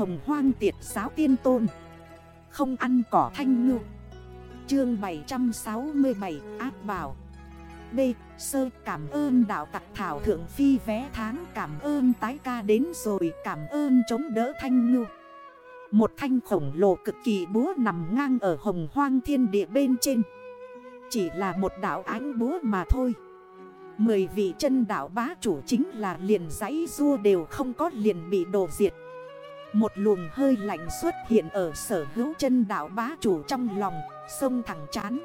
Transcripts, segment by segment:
Hồng hoang tiệt giáo tiên tôn. Không ăn cỏ thanh ngư. Chương 767 áp bảo. B. Sơ, cảm ơn đạo tặc thảo thượng phi vé tháng, Cảm ơn tái ca đến rồi, Cảm ơn chống đỡ thanh ngư. Một thanh khổng lồ cực kỳ búa nằm ngang ở hồng hoang thiên địa bên trên. Chỉ là một đảo ánh búa mà thôi. Mười vị chân đảo bá chủ chính là liền giấy rua đều không có liền bị đổ diệt. Một luồng hơi lạnh xuất hiện ở sở hữu chân đảo bá chủ trong lòng Sông thẳng chán.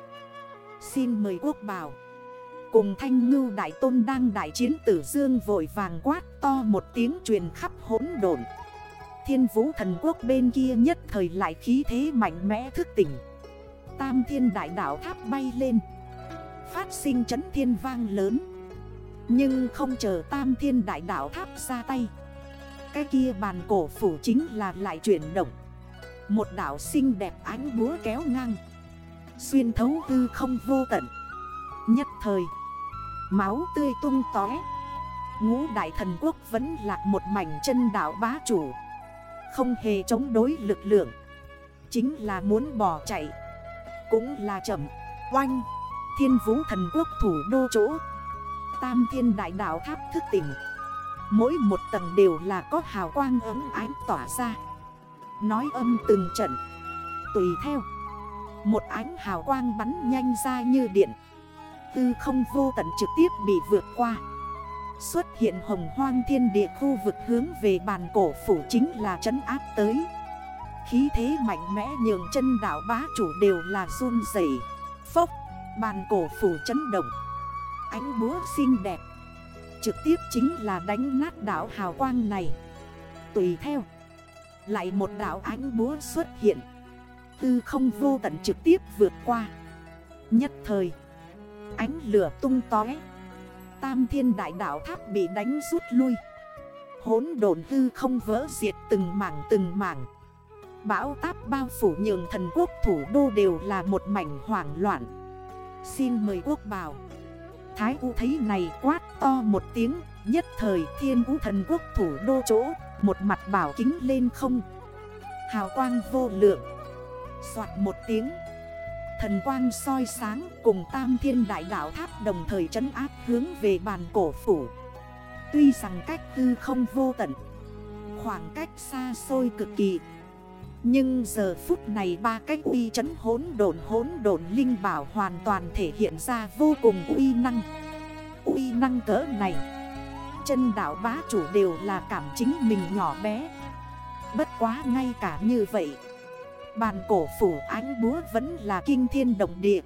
Xin mời quốc bảo. Cùng thanh ngưu đại tôn đang đại chiến tử dương vội vàng quát to một tiếng truyền khắp hỗn độn. Thiên vũ thần quốc bên kia nhất thời lại khí thế mạnh mẽ thức tỉnh. Tam thiên đại đảo tháp bay lên. Phát sinh chấn thiên vang lớn. Nhưng không chờ tam thiên đại đảo tháp ra tay cái kia bàn cổ phủ chính là lại chuyển động. Một đảo xinh đẹp ánh búa kéo ngang. Xuyên thấu hư không vô tận. Nhất thời, Máu tươi tung tói Ngũ đại thần quốc vẫn là một mảnh chân đảo bá chủ. Không hề chống đối lực lượng. Chính là muốn bỏ chạy. Cũng là chậm. Oanh, Thiên vũ thần quốc thủ đô chỗ. Tam thiên đại đảo tháp thức tỉnh. Mỗi một tầng đều là có hào quang ấm ánh tỏa ra. Nói âm từng trận. Tùy theo. Một ánh hào quang bắn nhanh ra như điện. Tư không vô tận trực tiếp bị vượt qua. Xuất hiện hồng hoang thiên địa khu vực hướng về bàn cổ phủ chính là trấn áp tới. Khí thế mạnh mẽ nhường chân đảo bá chủ đều là run dậy Phốc, bàn cổ phủ chấn động. Ánh búa xinh đẹp. Trực tiếp chính là đánh nát đảo hào quang này. Tùy theo, Lại một đảo ánh búa xuất hiện. Tư không vô tận trực tiếp vượt qua. Nhất thời, Ánh lửa tung tói Tam thiên đại đảo tháp bị đánh rút lui. Hốn đồn hư không vỡ diệt từng mảng từng mảng. Bão táp bao phủ nhường thần quốc thủ đô đều là một mảnh hoảng loạn. Xin mời quốc bảo Thái U thấy này quát to một tiếng, Nhất thời thiên U thần quốc thủ đô chỗ, Một mặt bảo kính lên không. Hào quang vô lượng Xoạt một tiếng. Thần quang soi sáng cùng tam thiên đại đảo tháp đồng thời trấn áp hướng về bàn cổ phủ. Tuy rằng cách tư không vô tận, Khoảng cách xa xôi cực kỳ nhưng giờ phút này ba cách uy chấn hốn đồn hốn đồn linh bảo hoàn toàn thể hiện ra vô cùng uy năng. Uy năng cỡ này, Chân đảo bá chủ đều là cảm chính mình nhỏ bé. Bất quá ngay cả như vậy, Bàn cổ phủ ánh búa vẫn là kinh thiên động địa.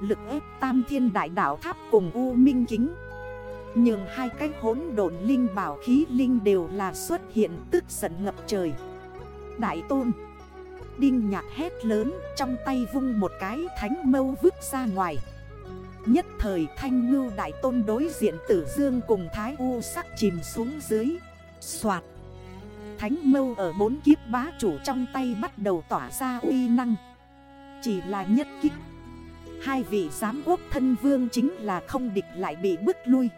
Lực ép tam thiên đại đảo tháp cùng U Minh Kính. Nhưng hai cái hốn đồn linh bảo khí linh đều là xuất hiện tức giận ngập trời. Đại tôn. Đinh nhạc hét lớn, trong tay vung một cái thánh mâu vứt ra ngoài. Nhất thời thanh ngưu đại tôn đối diện tử dương cùng thái u sắc chìm xuống dưới. Xoạt. Thánh mâu ở bốn kiếp bá chủ trong tay bắt đầu tỏa ra uy năng. Chỉ là nhất kích. Hai vị giám quốc thân vương chính là không địch lại bị bức lui.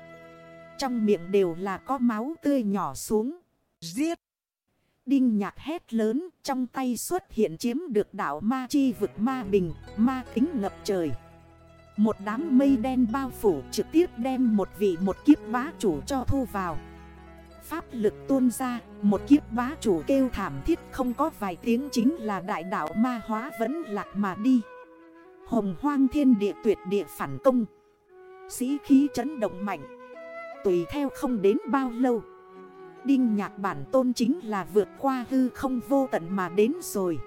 Trong miệng đều là có máu tươi nhỏ xuống. Giết. Đinh nhạc hét lớn trong tay xuất hiện chiếm được đảo ma chi vực ma bình Ma tính ngập trời Một đám mây đen bao phủ trực tiếp đem một vị một kiếp bá chủ cho thu vào Pháp lực tuôn ra, một kiếp bá chủ kêu thảm thiết không có vài tiếng chính là đại đạo ma hóa vẫn lạc mà đi. Hồng hoang thiên địa tuyệt địa phản công. Sĩ khí chấn động mạnh. Tùy theo không đến bao lâu. Đinh nhạc bản tôn chính là vượt qua hư không vô tận mà đến rồi.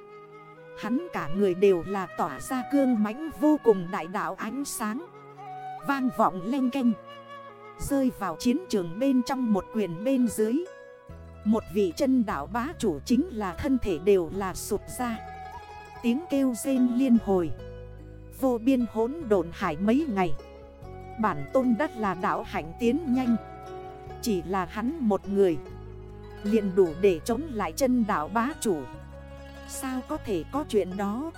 Hắn cả người đều là tỏa ra cương mãnh vô cùng đại đạo ánh sáng. Vang vọng len canh. Rơi vào chiến trường bên trong một quyền bên dưới Một vị chân đảo bá chủ chính là thân thể đều là sụp ra Tiếng kêu rên liên hồi Vô biên hốn đồn hải mấy ngày Bản tôn đất là đảo hạnh tiến nhanh chỉ là hắn một người. Liền đủ để chống lại chân đảo bá chủ. Sao có thể có chuyện đó?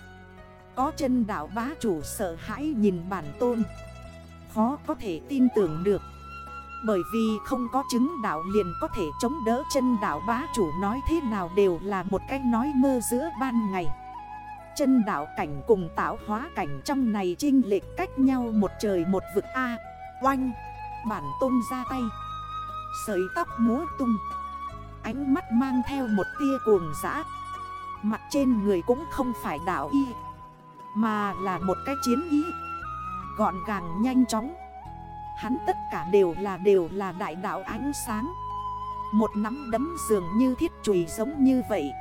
Có chân đảo bá chủ sợ hãi nhìn bản tôn. Khó có thể tin tưởng được. Bởi vì không có chứng đạo liền có thể chống đỡ chân đạo bá chủ nói thế nào đều là một cách nói mơ giữa ban ngày. Chân đạo cảnh cùng tạo hóa cảnh trong này trinh lệch cách nhau một trời một vực A. Oanh! Bản tôn ra tay. Sợi tóc múa tung. Ánh mắt mang theo một tia cuồng dã. Mặt trên người cũng không phải đảo y, Mà là một cái chiến ý Gọn gàng nhanh chóng. Hắn tất cả đều là đều là đại đạo ánh sáng. Một nắm đấm dường như thiết chùy giống như vậy.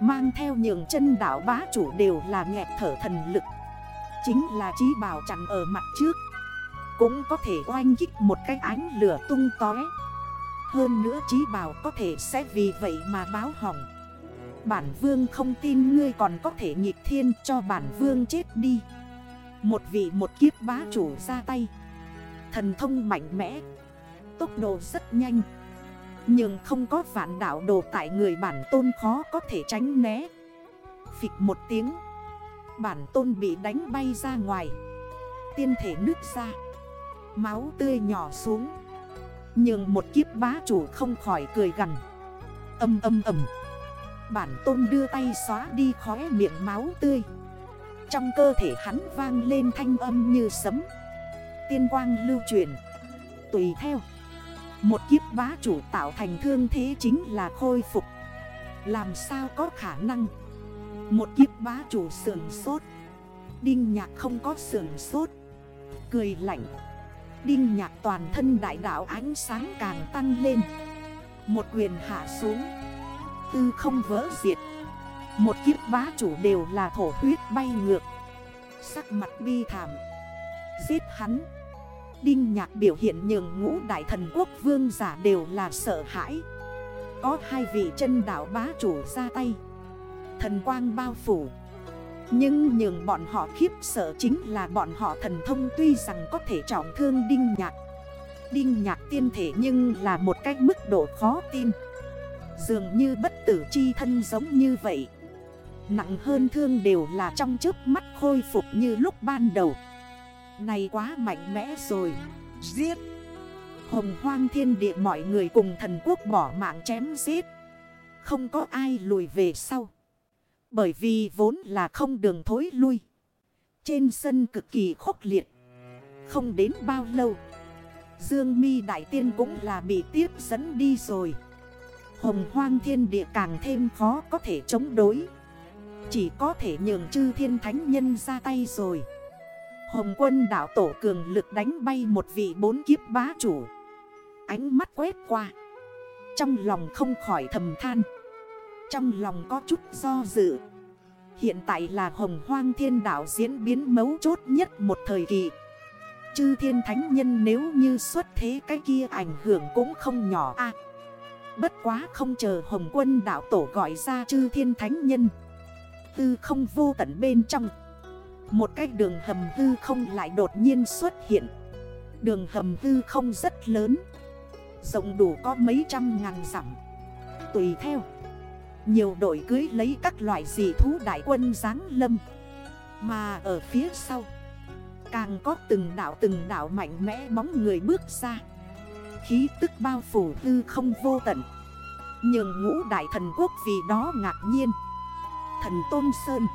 Mang theo nhường chân đảo bá chủ đều là nghẹt thở thần lực. Chính là trí bảo chặn ở mặt trước. Cũng có thể oanh kích một cái ánh lửa tung tói hơn nữa trí bảo có thể sẽ vì vậy mà báo hỏng. Bản vương không tin ngươi còn có thể nghịch thiên cho bản vương chết đi. Một vị một kiếp bá chủ ra tay. Thần thông mạnh mẽ. Tốc độ rất nhanh. Nhưng không có vạn đảo đồ tại người bản tôn khó có thể tránh né. Phịch một tiếng. Bản tôn bị đánh bay ra ngoài. Tiên thể nước ra. Máu tươi nhỏ xuống. Nhưng một kiếp bá chủ không khỏi cười gần Âm âm âm. Bản tôn đưa tay xóa đi khóe miệng máu tươi. Trong cơ thể hắn vang lên thanh âm như sấm. Tiên quang lưu truyền. Tùy theo. Một kiếp bá chủ tạo thành thương thế chính là khôi phục. Làm sao có khả năng? Một kiếp bá chủ sườn sốt. Đinh nhạc không có sườn sốt. Cười lạnh. Đinh nhạc toàn thân đại đạo ánh sáng càng tăng lên. Một quyền hạ xuống. Tư không vỡ diệt. Một kiếp bá chủ đều là thổ huyết bay ngược. Sắc mặt bi thảm. Giết hắn. Đinh nhạc biểu hiện nhường ngũ đại thần quốc vương giả đều là sợ hãi. Có hai vị chân đảo bá chủ ra tay. Thần quang bao phủ. Nhưng nhường bọn họ khiếp sợ chính là bọn họ thần thông tuy rằng có thể trọng thương Đinh nhạc. Đinh nhạc tiên thể nhưng là một cách mức độ khó tin. Dường như bất tử chi thân giống như vậy. Nặng hơn thương đều là trong trước mắt khôi phục như lúc ban đầu. Này quá mạnh mẽ rồi. Giết. Hồng hoang thiên địa mọi người cùng thần quốc bỏ mạng chém giết. Không có ai lùi về sau. Bởi vì vốn là không đường thối lui. Trên sân cực kỳ khốc liệt. Không đến bao lâu, Dương mi Đại Tiên cũng là bị tiếp dẫn đi rồi. Hồng hoang thiên địa càng thêm khó có thể chống đối. Chỉ có thể nhường chư thiên thánh nhân ra tay rồi. Hồng quân đảo tổ cường lực đánh bay một vị bốn kiếp bá chủ. Ánh mắt quét qua. Trong lòng không khỏi thầm than. Trong lòng có chút do dự. Hiện tại là hồng hoang thiên đảo diễn biến mấu chốt nhất một thời kỳ. Chư thiên thánh nhân nếu như xuất thế cái kia ảnh hưởng cũng không nhỏ a. Bất quá không chờ hồng quân đảo tổ gọi ra chư thiên thánh nhân. Tư không vô tận bên trong. Một cái đường hầm hư không lại đột nhiên xuất hiện. Đường hầm hư không rất lớn. Rộng đủ có mấy trăm ngàn dặm. Tùy theo. Nhiều đội cưới lấy các loại dị thú đại quân giáng lâm. Mà ở phía sau, Càng có từng đảo từng đảo mạnh mẽ bóng người bước ra. Khí tức bao phủ tư không vô tận. Nhưng ngũ đại thần quốc vì đó ngạc nhiên. Thần Tôn Sơn,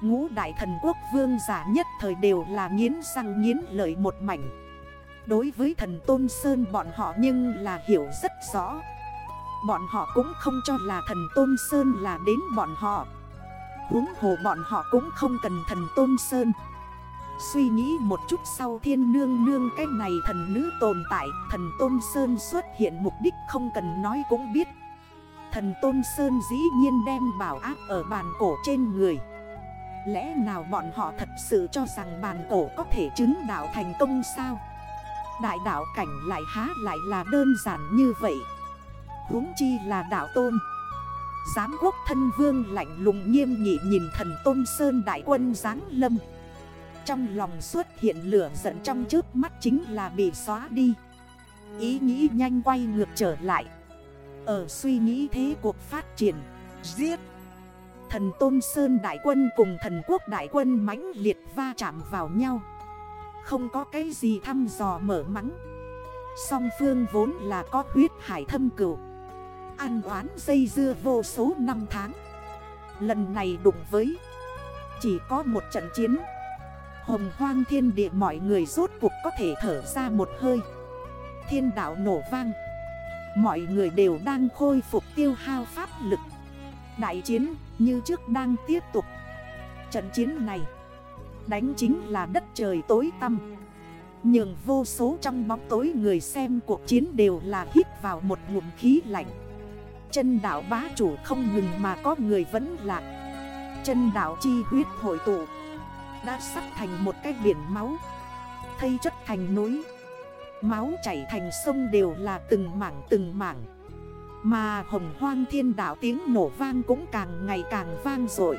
Ngũ đại thần quốc vương giả nhất thời đều là nghiến răng nghiến lợi một mảnh. Đối với thần Tôn Sơn bọn họ nhưng là hiểu rất rõ. Bọn họ cũng không cho là thần Tôn Sơn là đến bọn họ. Huống hồ bọn họ cũng không cần thần Tôn Sơn. Suy nghĩ một chút sau thiên nương nương, cái này thần nữ tồn tại, Thần Tôn Sơn xuất hiện mục đích không cần nói cũng biết. Thần Tôn Sơn dĩ nhiên đem bảo áp ở bàn cổ trên người. Lẽ nào bọn họ thật sự cho rằng bàn cổ có thể chứng đạo thành công sao? Đại đạo cảnh lại há lại là đơn giản như vậy huống chi là đạo tôn. Giám quốc thân vương lạnh lùng nghiêm nghị nhìn thần tôn sơn đại quân giáng lâm. Trong lòng xuất hiện lửa giận trong trước mắt chính là bị xóa đi. Ý nghĩ nhanh quay ngược trở lại. Ở suy nghĩ thế cuộc phát triển, Giết. Thần Tôn Sơn Đại Quân cùng thần quốc Đại Quân mãnh liệt va chạm vào nhau. Không có cái gì thăm dò mở mắng. Song phương vốn là có huyết hải thâm cửu. An oán dây dưa vô số năm tháng. Lần này đụng với, Chỉ có một trận chiến. Hồng hoang thiên địa mọi người rốt cuộc có thể thở ra một hơi. Thiên đảo nổ vang. Mọi người đều đang khôi phục tiêu hao pháp lực. Đại chiến như trước đang tiếp tục. Trận chiến này Đánh chính là đất trời tối tăm. Nhưng vô số trong bóng tối người xem cuộc chiến đều là hít vào một ngụm khí lạnh. Chân đảo bá chủ không ngừng mà có người vẫn lạc Chân đảo chi huyết hội tụ. Đã sắp thành một cái biển máu. Thây chất thành núi. Máu chảy thành sông đều là từng mảng từng mảng. Mà hồng hoang thiên đảo tiếng nổ vang cũng càng ngày càng vang rồi